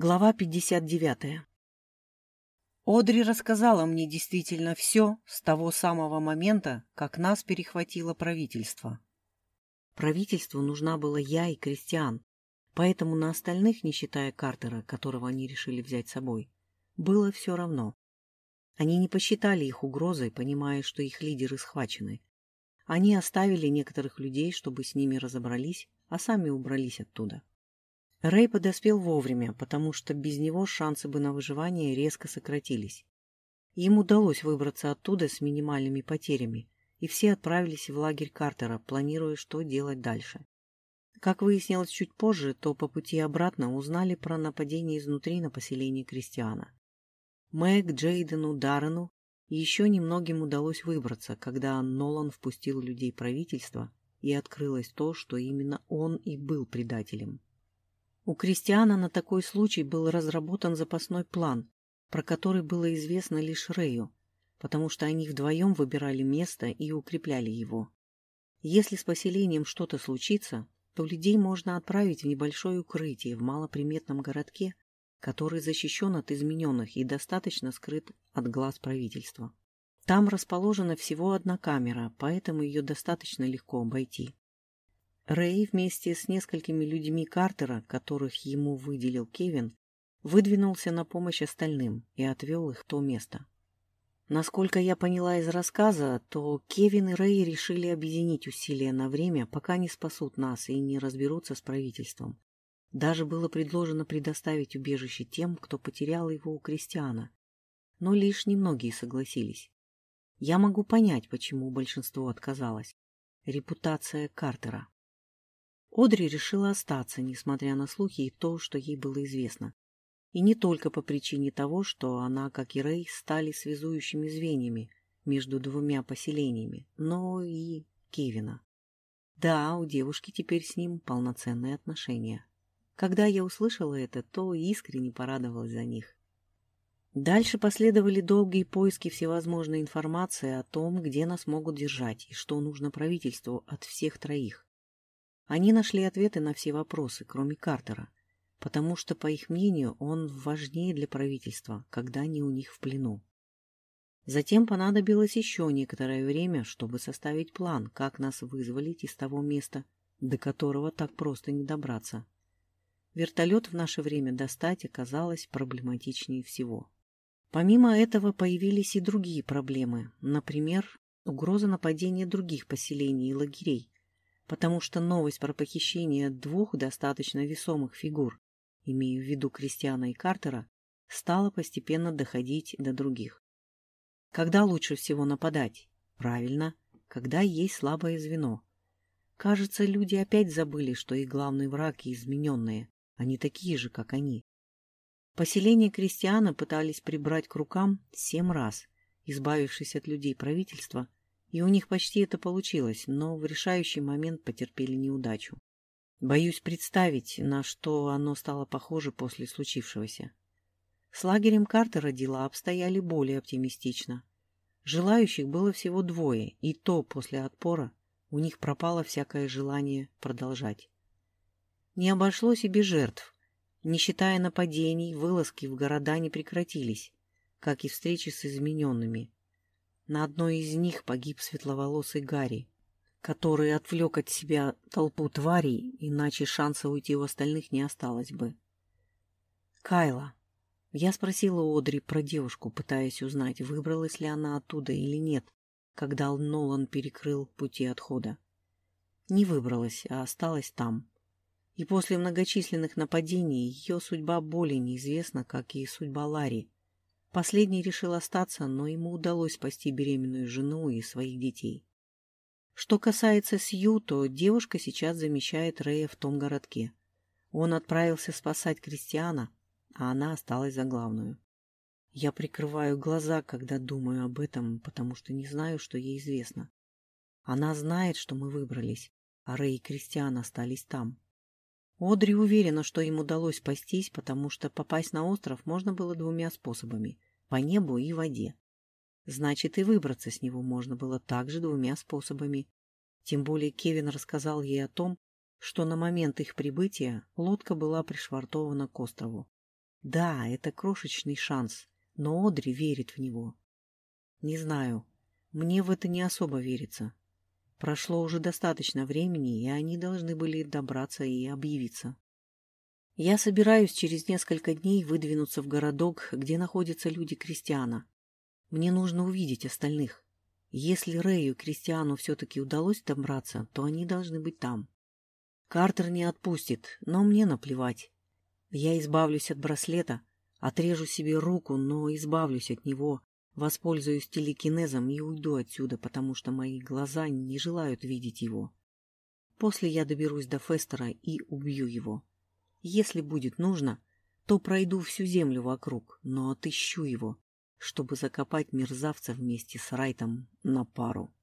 Глава 59. Одри рассказала мне действительно все с того самого момента, как нас перехватило правительство. Правительству нужна была я и Кристиан, поэтому на остальных, не считая Картера, которого они решили взять с собой, было все равно. Они не посчитали их угрозой, понимая, что их лидеры схвачены. Они оставили некоторых людей, чтобы с ними разобрались, а сами убрались оттуда. Рэй подоспел вовремя, потому что без него шансы бы на выживание резко сократились. Им удалось выбраться оттуда с минимальными потерями, и все отправились в лагерь Картера, планируя, что делать дальше. Как выяснилось чуть позже, то по пути обратно узнали про нападение изнутри на поселение Кристиана. Мэг, Джейдену, Даррену еще немногим удалось выбраться, когда Нолан впустил людей правительства, и открылось то, что именно он и был предателем. У Кристиана на такой случай был разработан запасной план, про который было известно лишь Рэю, потому что они вдвоем выбирали место и укрепляли его. Если с поселением что-то случится, то людей можно отправить в небольшое укрытие в малоприметном городке, который защищен от измененных и достаточно скрыт от глаз правительства. Там расположена всего одна камера, поэтому ее достаточно легко обойти. Рэй вместе с несколькими людьми Картера, которых ему выделил Кевин, выдвинулся на помощь остальным и отвел их в то место. Насколько я поняла из рассказа, то Кевин и Рэй решили объединить усилия на время, пока не спасут нас и не разберутся с правительством. Даже было предложено предоставить убежище тем, кто потерял его у крестьяна. Но лишь немногие согласились. Я могу понять, почему большинство отказалось. Репутация Картера. Одри решила остаться, несмотря на слухи и то, что ей было известно. И не только по причине того, что она, как и Рэй, стали связующими звеньями между двумя поселениями, но и Кевина. Да, у девушки теперь с ним полноценные отношения. Когда я услышала это, то искренне порадовалась за них. Дальше последовали долгие поиски всевозможной информации о том, где нас могут держать и что нужно правительству от всех троих. Они нашли ответы на все вопросы, кроме Картера, потому что, по их мнению, он важнее для правительства, когда они у них в плену. Затем понадобилось еще некоторое время, чтобы составить план, как нас вызволить из того места, до которого так просто не добраться. Вертолет в наше время достать оказалось проблематичнее всего. Помимо этого появились и другие проблемы, например, угроза нападения других поселений и лагерей, потому что новость про похищение двух достаточно весомых фигур, имею в виду Кристиана и Картера, стала постепенно доходить до других. Когда лучше всего нападать? Правильно, когда есть слабое звено. Кажется, люди опять забыли, что их главный враг и измененные, они такие же, как они. Поселение крестьяна пытались прибрать к рукам семь раз, избавившись от людей правительства и у них почти это получилось, но в решающий момент потерпели неудачу. Боюсь представить, на что оно стало похоже после случившегося. С лагерем Картера дела обстояли более оптимистично. Желающих было всего двое, и то после отпора у них пропало всякое желание продолжать. Не обошлось и без жертв. Не считая нападений, вылазки в города не прекратились, как и встречи с измененными. На одной из них погиб светловолосый Гарри, который отвлек от себя толпу тварей, иначе шанса уйти у остальных не осталось бы. Кайла. Я спросила Одри про девушку, пытаясь узнать, выбралась ли она оттуда или нет, когда Нолан перекрыл пути отхода. Не выбралась, а осталась там. И после многочисленных нападений ее судьба более неизвестна, как и судьба Ларри, Последний решил остаться, но ему удалось спасти беременную жену и своих детей. Что касается Сью, то девушка сейчас замещает Рэя в том городке. Он отправился спасать Кристиана, а она осталась за главную. Я прикрываю глаза, когда думаю об этом, потому что не знаю, что ей известно. Она знает, что мы выбрались, а Рэй и Кристиан остались там. Одри уверена, что им удалось спастись, потому что попасть на остров можно было двумя способами – по небу и воде. Значит, и выбраться с него можно было также двумя способами. Тем более Кевин рассказал ей о том, что на момент их прибытия лодка была пришвартована к острову. Да, это крошечный шанс, но Одри верит в него. Не знаю, мне в это не особо верится. Прошло уже достаточно времени, и они должны были добраться и объявиться. Я собираюсь через несколько дней выдвинуться в городок, где находятся люди Кристиана. Мне нужно увидеть остальных. Если Рэю и Кристиану все-таки удалось добраться, то они должны быть там. Картер не отпустит, но мне наплевать. Я избавлюсь от браслета, отрежу себе руку, но избавлюсь от него, воспользуюсь телекинезом и уйду отсюда, потому что мои глаза не желают видеть его. После я доберусь до Фестера и убью его. Если будет нужно, то пройду всю землю вокруг, но отыщу его, чтобы закопать мерзавца вместе с Райтом на пару.